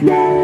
Now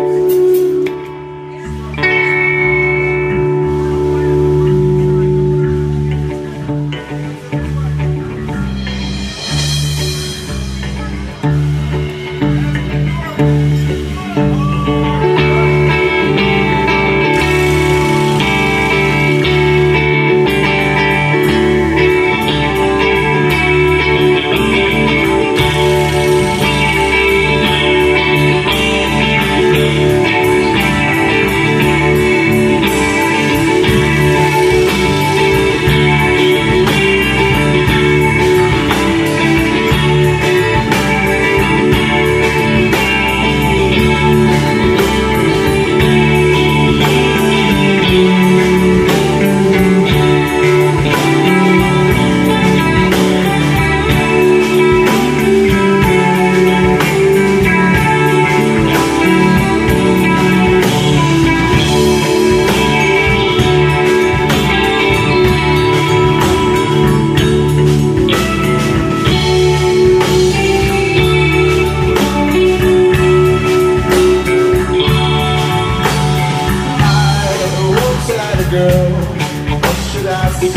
we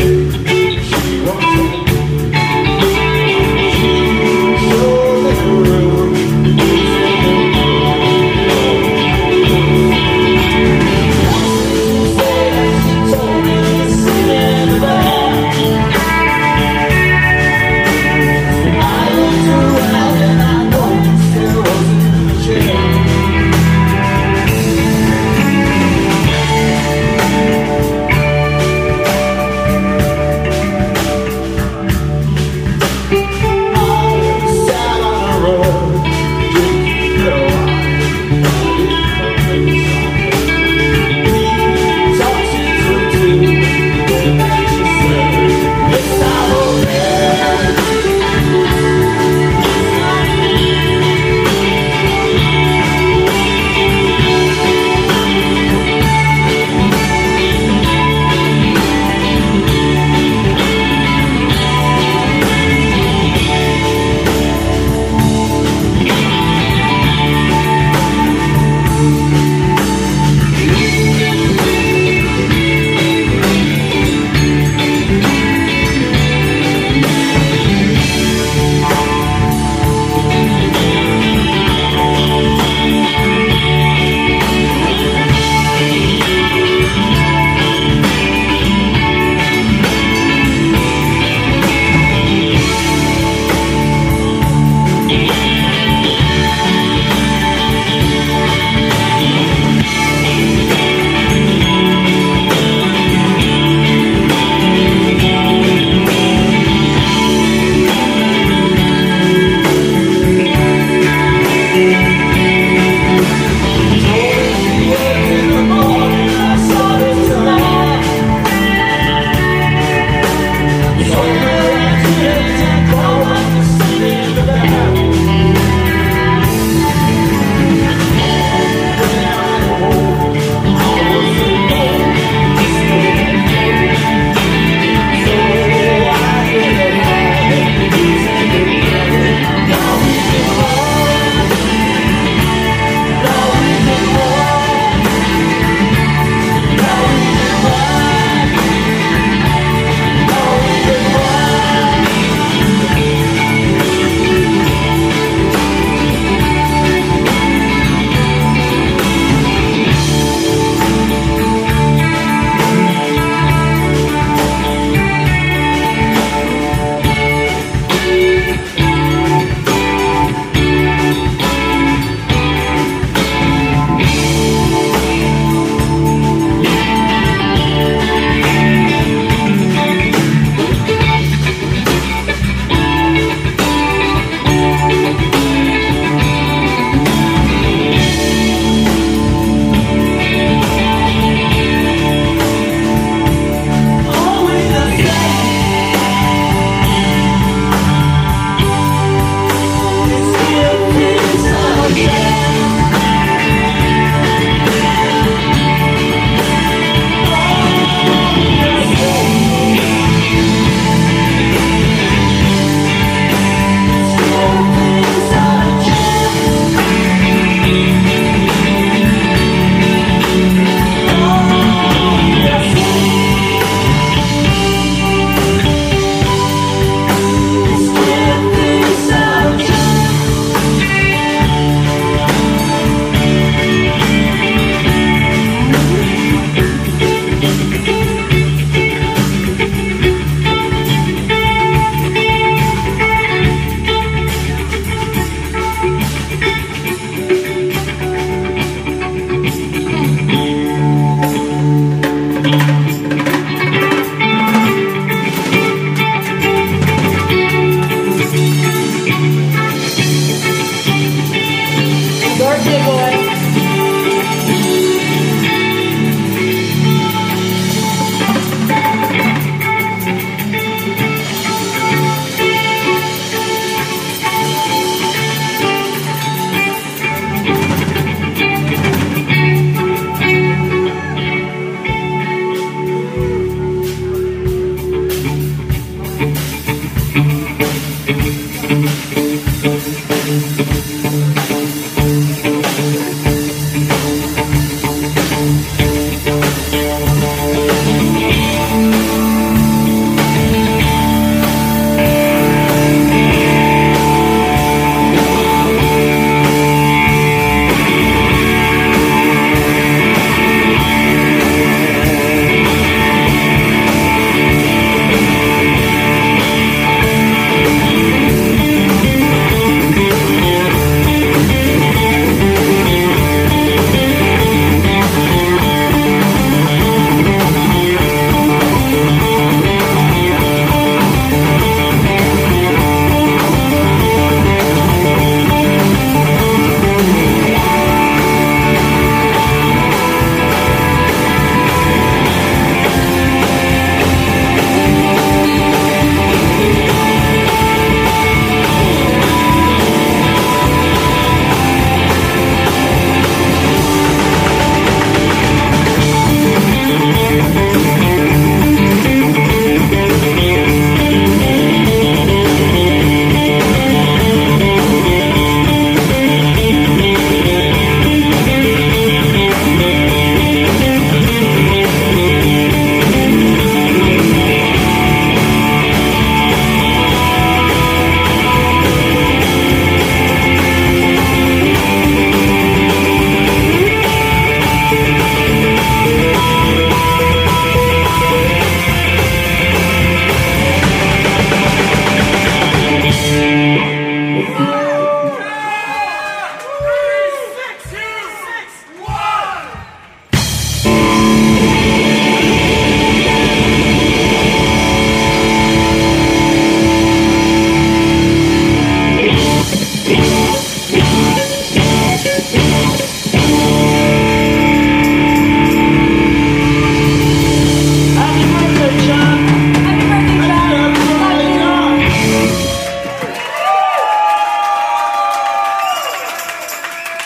can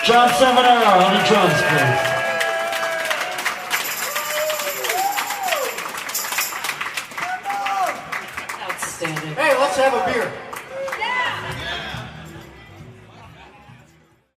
John seminar on the drums, please.